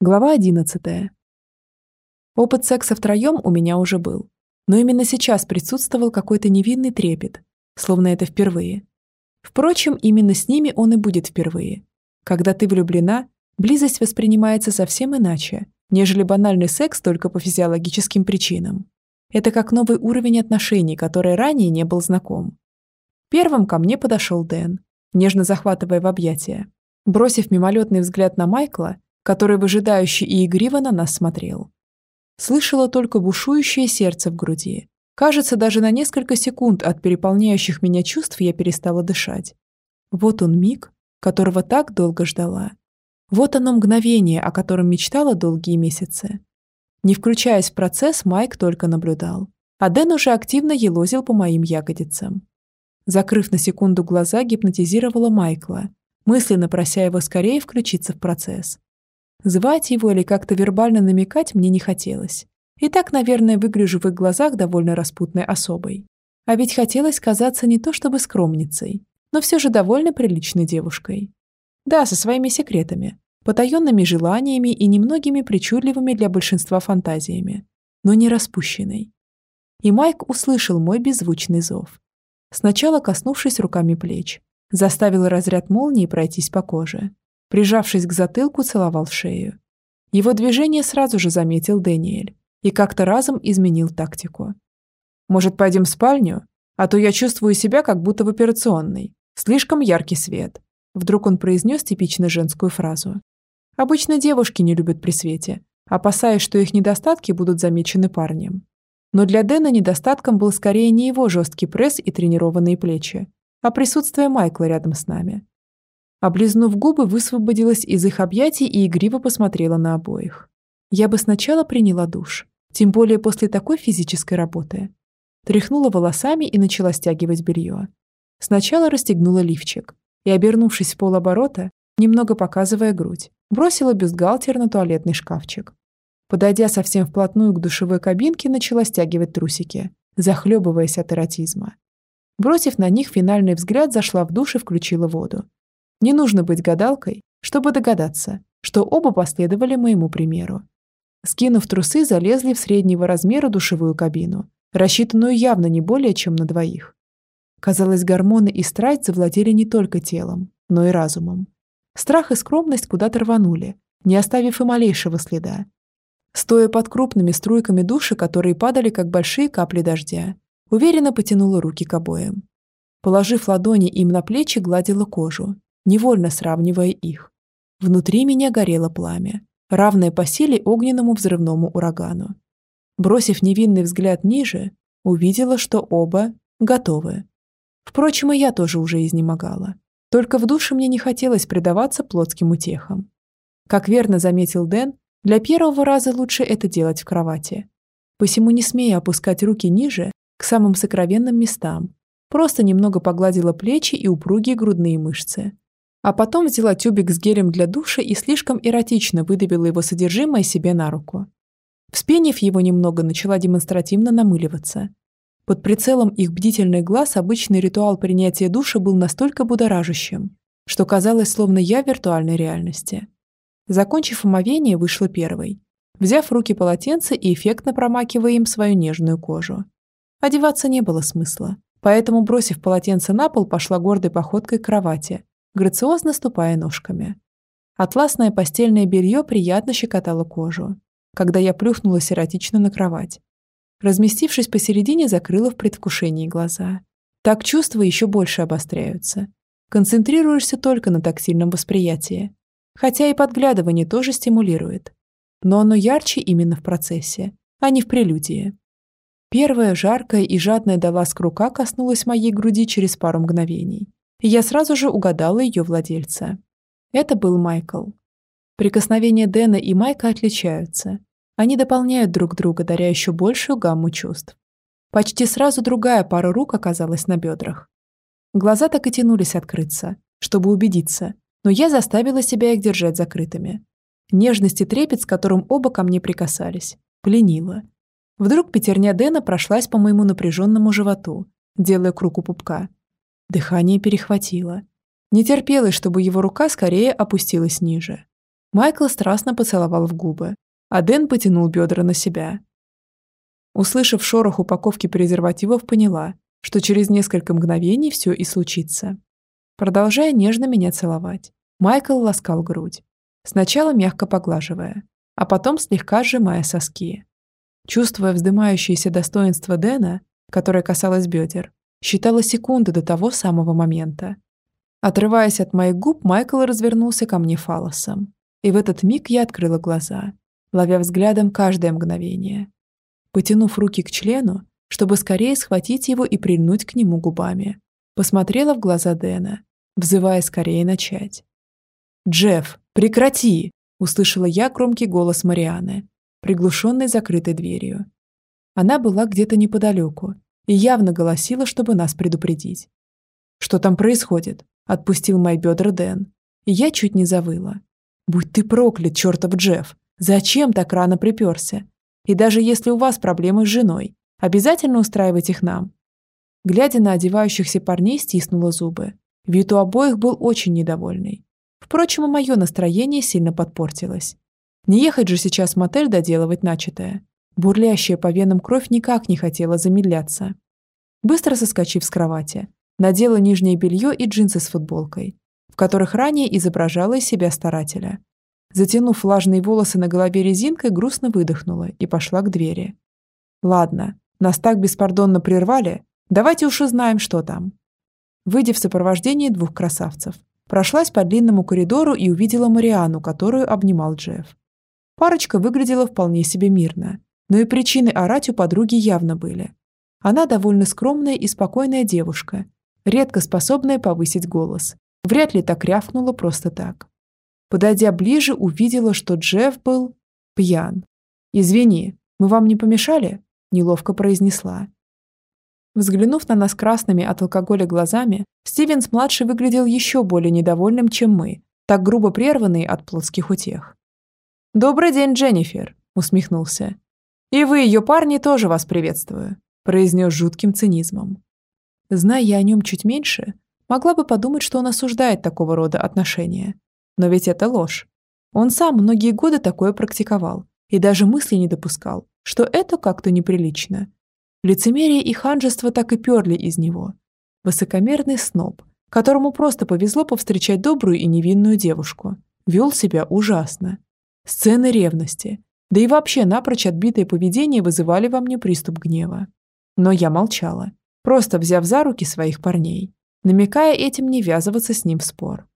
Глава 11. Опыт секса втроем у меня уже был. Но именно сейчас присутствовал какой-то невинный трепет, словно это впервые. Впрочем, именно с ними он и будет впервые. Когда ты влюблена, близость воспринимается совсем иначе, нежели банальный секс только по физиологическим причинам. Это как новый уровень отношений, который ранее не был знаком. Первым ко мне подошел Дэн, нежно захватывая в объятия. Бросив мимолетный взгляд на Майкла, который выжидающе и игриво на нас смотрел. Слышала только бушующее сердце в груди. Кажется, даже на несколько секунд от переполняющих меня чувств я перестала дышать. Вот он миг, которого так долго ждала. Вот оно мгновение, о котором мечтала долгие месяцы. Не включаясь в процесс, Майк только наблюдал. А Дэн уже активно елозил по моим ягодицам. Закрыв на секунду глаза, гипнотизировала Майкла, мысленно прося его скорее включиться в процесс. Звать его или как-то вербально намекать мне не хотелось. И так, наверное, выгляжу в их глазах довольно распутной особой. А ведь хотелось казаться не то чтобы скромницей, но все же довольно приличной девушкой. Да, со своими секретами, потаенными желаниями и немногими причудливыми для большинства фантазиями, но не распущенной. И Майк услышал мой беззвучный зов. Сначала коснувшись руками плеч, заставил разряд молнии пройтись по коже, Прижавшись к затылку, целовал шею. Его движение сразу же заметил Дэниэль и как-то разом изменил тактику. «Может, пойдем в спальню? А то я чувствую себя как будто в операционной. Слишком яркий свет». Вдруг он произнес типично женскую фразу. Обычно девушки не любят при свете, опасаясь, что их недостатки будут замечены парнем. Но для Дэна недостатком был скорее не его жесткий пресс и тренированные плечи, а присутствие Майкла рядом с нами. Облизнув губы, высвободилась из их объятий и игриво посмотрела на обоих. Я бы сначала приняла душ, тем более после такой физической работы. Тряхнула волосами и начала стягивать белье. Сначала расстегнула лифчик и, обернувшись в полоборота, немного показывая грудь, бросила бюстгальтер на туалетный шкафчик. Подойдя совсем вплотную к душевой кабинке, начала стягивать трусики, захлебываясь от эротизма. Бросив на них финальный взгляд, зашла в душ и включила воду, не нужно быть гадалкой, чтобы догадаться, что оба последовали моему примеру. Скинув трусы, залезли в среднего размера душевую кабину, рассчитанную явно не более чем на двоих. Казалось, гормоны и страсть завладели не только телом, но и разумом. Страх и скромность куда-то рванули, не оставив и малейшего следа. Стоя под крупными струйками души, которые падали, как большие капли дождя, уверенно потянула руки к обоям. Положив ладони им на плечи, гладила кожу, невольно сравнивая их. Внутри меня горело пламя, равное по силе огненному взрывному урагану. Бросив невинный взгляд ниже, увидела, что оба готовы. Впрочем, и я тоже уже изнемогала. Только в душе мне не хотелось предаваться плотским утехам. Как верно заметил Дэн, для первого раза лучше это делать в кровати. Посему не смея опускать руки ниже, к самым сокровенным местам, просто немного погладила плечи и упругие грудные мышцы, а потом взяла тюбик с гелем для душа и слишком эротично выдавила его содержимое себе на руку. Вспенив его немного, начала демонстративно намыливаться. Под прицелом их бдительных глаз обычный ритуал принятия душа был настолько будоражащим, что казалось, словно я в виртуальной реальности. Закончив омовение, вышла первой, взяв в руки полотенце и эффектно промакивая им свою нежную кожу. Одеваться не было смысла, поэтому, бросив полотенце на пол, пошла гордой походкой к кровати, грациозно ступая ножками. Атласное постельное белье приятно щекотало кожу, когда я плюхнулась эротично на кровать. Разместившись посередине, закрыла в предвкушении глаза. Так чувства еще больше обостряются. Концентрируешься только на тактильном восприятии. Хотя и подглядывание тоже стимулирует. Но оно ярче именно в процессе, а не в прелюдии. Первая жаркая и жадная до ласк рука коснулась моей груди через пару мгновений я сразу же угадала ее владельца. Это был Майкл. Прикосновения Дэна и Майка отличаются. Они дополняют друг друга, даря еще большую гамму чувств. Почти сразу другая пара рук оказалась на бедрах. Глаза так и тянулись открыться, чтобы убедиться, но я заставила себя их держать закрытыми. Нежность и трепет, с которым оба ко мне прикасались, пленила. Вдруг пятерня Дэна прошлась по моему напряженному животу, делая круг у пупка, Дыхание перехватило. Не терпелось, чтобы его рука скорее опустилась ниже. Майкл страстно поцеловал в губы, а Дэн потянул бедра на себя. Услышав шорох упаковки презервативов, поняла, что через несколько мгновений все и случится. Продолжая нежно меня целовать, Майкл ласкал грудь, сначала мягко поглаживая, а потом слегка сжимая соски. Чувствуя вздымающееся достоинство Дэна, которое касалось бедер, считала секунды до того самого момента. Отрываясь от моих губ, Майкл развернулся ко мне фалосом. И в этот миг я открыла глаза, ловя взглядом каждое мгновение. Потянув руки к члену, чтобы скорее схватить его и прильнуть к нему губами, посмотрела в глаза Дэна, взывая скорее начать. «Джефф, прекрати!» – услышала я громкий голос Марианы, приглушенный закрытой дверью. Она была где-то неподалеку и явно голосила, чтобы нас предупредить. «Что там происходит?» – отпустил мои бедра Дэн, и я чуть не завыла. «Будь ты проклят, чертов Джефф! Зачем так рано приперся? И даже если у вас проблемы с женой, обязательно устраивать их нам». Глядя на одевающихся парней, стиснула зубы. Вид у обоих был очень недовольный. Впрочем, и мое настроение сильно подпортилось. Не ехать же сейчас в мотель доделывать начатое. Бурлящая по венам кровь никак не хотела замедляться. Быстро соскочив с кровати, надела нижнее белье и джинсы с футболкой, в которых ранее изображала из себя старателя. Затянув влажные волосы на голове резинкой, грустно выдохнула и пошла к двери. «Ладно, нас так беспардонно прервали, давайте уж узнаем, что там». Выйдя в сопровождении двух красавцев, прошлась по длинному коридору и увидела Мариану, которую обнимал Джефф. Парочка выглядела вполне себе мирно, но и причины орать у подруги явно были. Она довольно скромная и спокойная девушка, редко способная повысить голос. Вряд ли так рявкнула просто так. Подойдя ближе, увидела, что Джефф был пьян. «Извини, мы вам не помешали?» – неловко произнесла. Взглянув на нас красными от алкоголя глазами, Стивенс-младший выглядел еще более недовольным, чем мы, так грубо прерванный от плотских утех. «Добрый день, Дженнифер», — усмехнулся. «И вы, ее парни, тоже вас приветствую», — произнес жутким цинизмом. Зная я о нем чуть меньше, могла бы подумать, что он осуждает такого рода отношения. Но ведь это ложь. Он сам многие годы такое практиковал и даже мысли не допускал, что это как-то неприлично Лицемерие и ханжество так и перли из него. Высокомерный сноб, которому просто повезло повстречать добрую и невинную девушку, вел себя ужасно. Сцены ревности, да и вообще напрочь отбитое поведение вызывали во мне приступ гнева. Но я молчала, просто взяв за руки своих парней, намекая этим не ввязываться с ним в спор.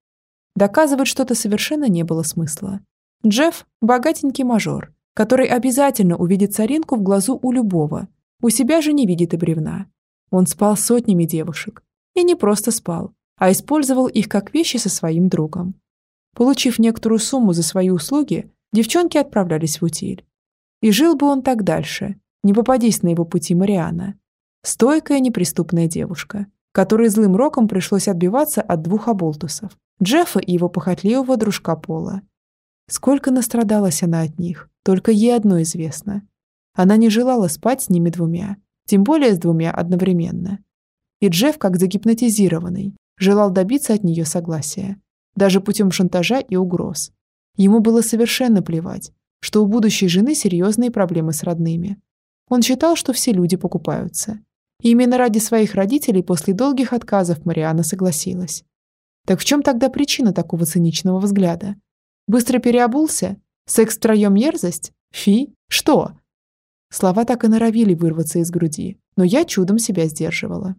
Доказывать что-то совершенно не было смысла. Джефф – богатенький мажор, который обязательно увидит царинку в глазу у любого, у себя же не видит и бревна. Он спал сотнями девушек. И не просто спал, а использовал их как вещи со своим другом. Получив некоторую сумму за свои услуги, девчонки отправлялись в утиль. И жил бы он так дальше, не попадись на его пути Мариана. Стойкая, неприступная девушка, которой злым роком пришлось отбиваться от двух оболтусов, Джеффа и его похотливого дружка Пола. Сколько настрадалась она от них, только ей одно известно. Она не желала спать с ними двумя, тем более с двумя одновременно. И Джефф, как загипнотизированный, желал добиться от нее согласия, даже путем шантажа и угроз. Ему было совершенно плевать, что у будущей жены серьезные проблемы с родными. Он считал, что все люди покупаются. И именно ради своих родителей после долгих отказов Мариана согласилась. Так в чем тогда причина такого циничного взгляда? Быстро переобулся? Секс втроем мерзость? Фи? Что? Слова так и норовили вырваться из груди, но я чудом себя сдерживала.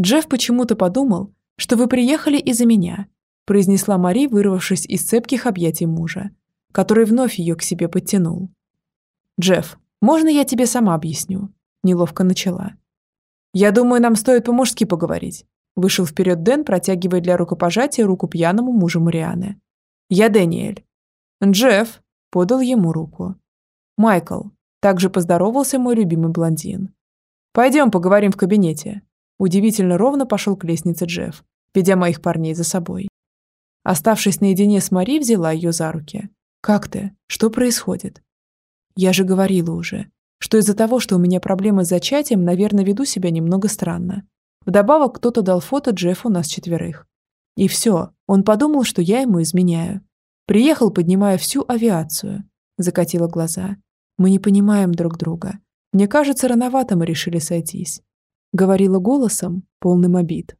Джефф почему-то подумал, что вы приехали из-за меня, произнесла Мари, вырвавшись из цепких объятий мужа, который вновь ее к себе подтянул. «Джефф, можно я тебе сама объясню?» Неловко начала. «Я думаю, нам стоит по-мужски поговорить», вышел вперед Дэн, протягивая для рукопожатия руку пьяному мужу Марианы. «Я Дэниэль». «Джефф», подал ему руку. «Майкл», также поздоровался мой любимый блондин. «Пойдем поговорим в кабинете». Удивительно ровно пошел к лестнице Джефф, ведя моих парней за собой. Оставшись наедине с Мари, взяла ее за руки. «Как ты? Что происходит?» «Я же говорила уже, что из-за того, что у меня проблемы с зачатием, наверное, веду себя немного странно. Вдобавок, кто-то дал фото Джеффу нас четверых. И все, он подумал, что я ему изменяю. Приехал, поднимая всю авиацию. Закатила глаза. Мы не понимаем друг друга. Мне кажется, рановато мы решили сойтись. Говорила голосом, полным обид.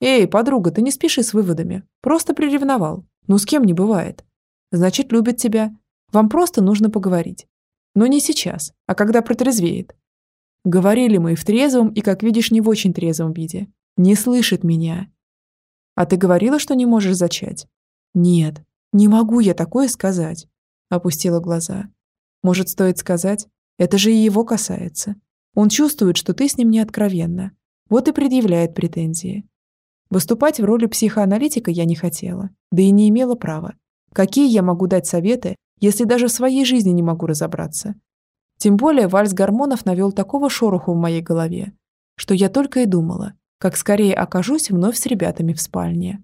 Эй, подруга, ты не спеши с выводами. Просто приревновал. Ну с кем не бывает. Значит, любит тебя. Вам просто нужно поговорить. Но не сейчас, а когда протрезвеет. Говорили мы в трезвом, и, как видишь, не в очень трезвом виде. Не слышит меня. А ты говорила, что не можешь зачать? Нет, не могу я такое сказать. Опустила глаза. Может, стоит сказать? Это же и его касается. Он чувствует, что ты с ним не откровенна. Вот и предъявляет претензии. Выступать в роли психоаналитика я не хотела, да и не имела права. Какие я могу дать советы, если даже в своей жизни не могу разобраться? Тем более вальс гормонов навел такого шороху в моей голове, что я только и думала, как скорее окажусь вновь с ребятами в спальне.